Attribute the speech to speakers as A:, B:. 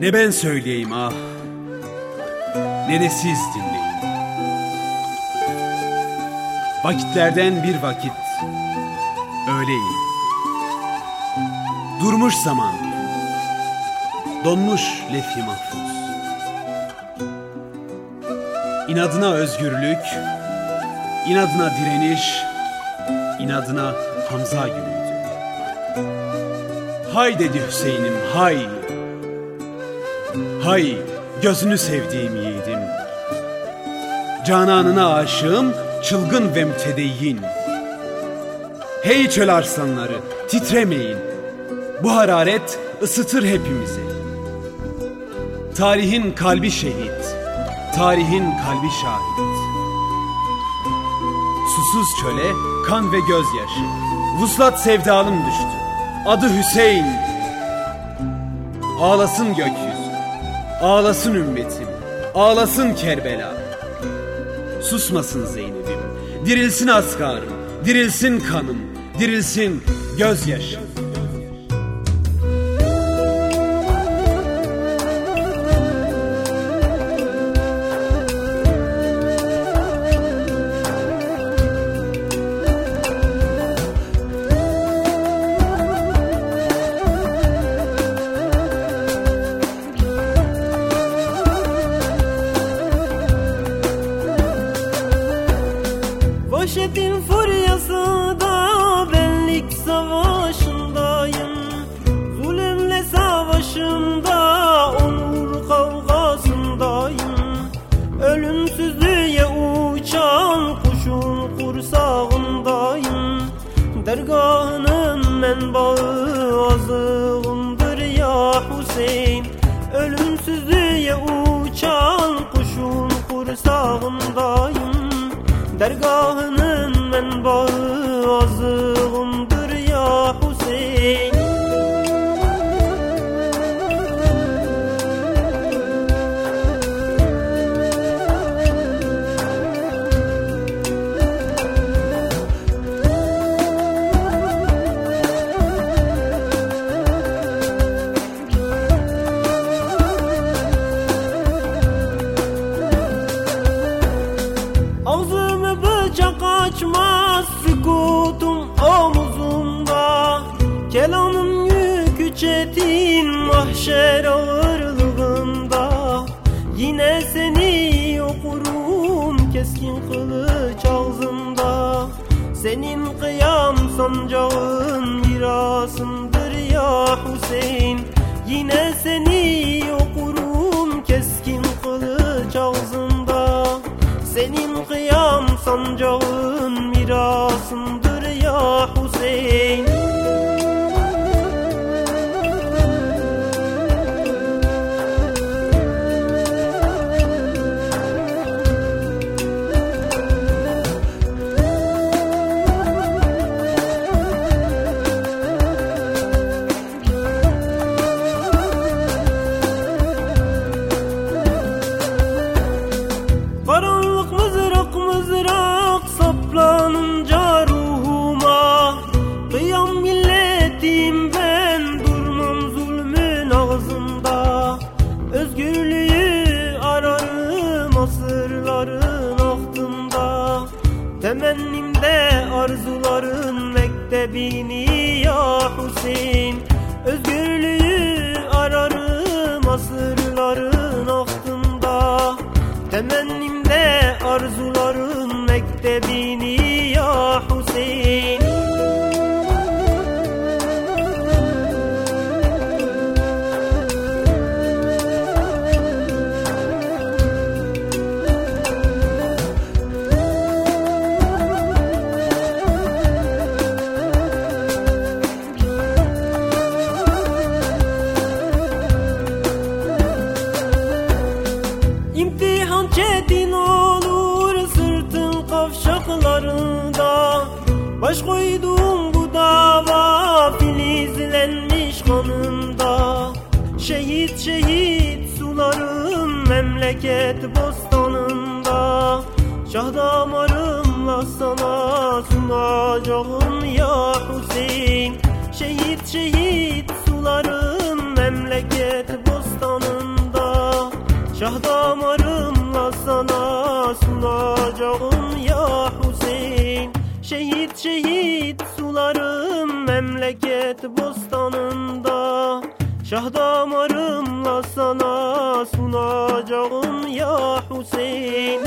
A: Ne ben söyleyeyim ah. Ne de siz dinleyin. Vakitlerden bir vakit Öyleyim Durmuş zaman Donmuş lefhi mahfuz. İnadına özgürlük inadına direniş inadına Hamza günüydü Hay dedi Hüseyin'im hay Hay gözünü sevdiğim yiğidim. Cananına aşığım çılgın ve mütedeyyin Hey çöl arslanları titremeyin. Bu hararet ısıtır hepimizi. Tarihin kalbi şehit Tarihin kalbi şahit. Susuz çöle kan ve gözyaşı. Vuslat sevdalım düştü. Adı Hüseyin. Ağlasın gökyüzü Ağlasın ümmetim Ağlasın Kerbela. Susmasın Zeynep'im Dirilsin askarım Dirilsin kanım Dirilsin gözyaşım
B: Vahşetin furyası da benlik savaşındayım. Zulümle savaşımda onur kavgasındayım. Ölümsüzlüğe uçan kuşun kursağındayım. Dergahının menbaı azığımdır ya Hüseyin. Ölümsüzlüğe uçan kuşun kursağındayım. Dergahının bıçak açmaz sükutum omuzumda. Kelamın yükü çetin mahşer ağırlığında. Yine seni okurum keskin kılıç ağzımda. Senin kıyam sancağın mirasındır ya Hüseyin. Yine seni okurum keskin kılıç ağzımda. Senin kıyam sancağın asırların ahtında Temennimde arzuların mektebini Çetin olur sırtın kavşaklarında. Baş koydum bu dava filizlenmiş kanında Şehit şehit suların memleket bostanında Şah damarımla sana sunacağım ya Hüseyin. Şehit şehit suların memleket bostanında Şah damarımla sana sunacağım ya Hüseyin. Şehit şehit sularım memleket bostanında. Şah damarımla sana sunacağım ya Hüseyin